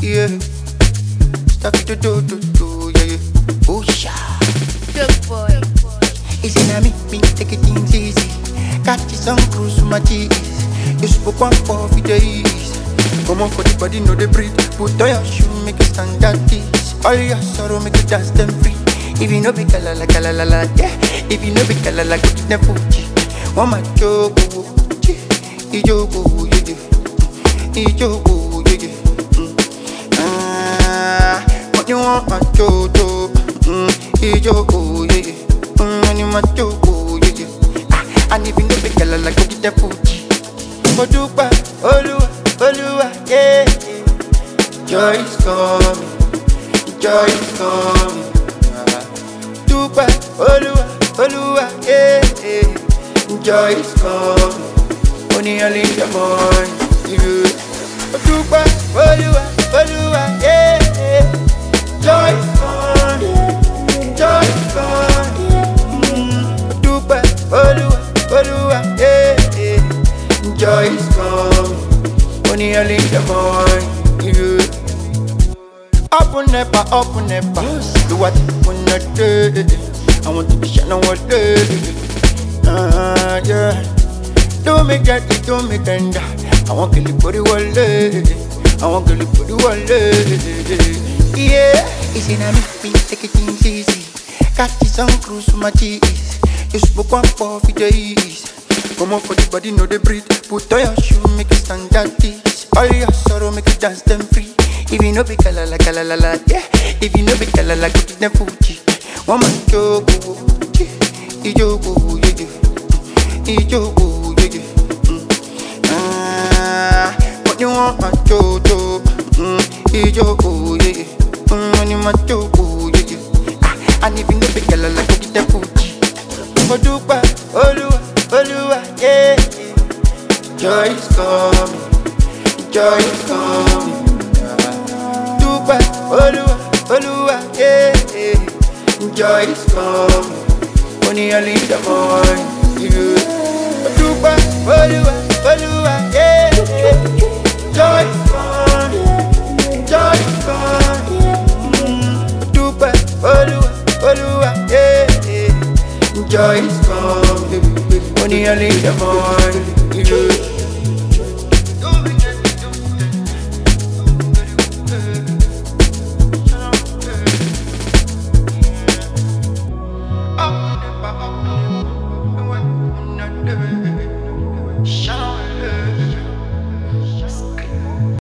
yeah. Stuff to do, do, do, yeah, yeah. Oh, sha. Good boy. Easy na me, me take it things easy. Catch some cruise with my G's. You spoke one for the days. Come on for the body, no they breathe. Put on your shoe, make it stand at this. All your sorrow, make it dance them free. If you know be kalala kalala la, yeah. If you know be kalala, go get them Fuji. One my joke, oh, oh, oh, ijogo, yeah, yeah. Ijogo, you want, my jojo? Mm, ijogo, yeah. Mm, when you my jogo, yeah. Ah, and if you know be kalala, go get them Fuji. Modupa, Oluwa, Oluwa, yeah. Joy is coming, joy is coming. Dupa, Oluwa, Oluwa, yeah. Joy is coming, only in the morning. Oluwa, Oluwa, yeah, yeah. Only early in the morning. Yeah. Up and never, up and never. Do what you wanna do. I want to be shining one day. Uh, yeah. Do me get it, do me tender. I want to live for the world. I want to live for the world. Yeah. Easy na me, me take it easy. Catch some cruise with my G's. You spoke one for the days. Come on for the body, no they breathe. Put on your shoe, make it stand at this. All your sorrow, make it dance them free. If you know be kalala kalala la, yeah. If you know be kalala, go get them Fuji. One man jogo, ijogo. Ijogo, yeah. Mm. Ah, what you want, my jojo? Ijogo, when you my jogo, yeah. Ah, and if you know be kalala, go get them Fuji. Modupa, Oluwa, Oluwa, yeah. Joy is coming, joy is coming. Dupa, Oluwa, Oluwa, yeah. Joy is coming, only early in the morning. Yeah. Dupa, Oluwa, Oluwa, yeah. Joy is coming, joy is coming. Dupa, Oluwa, Oluwa, yeah, yeah. Joy is coming, only early in the morning.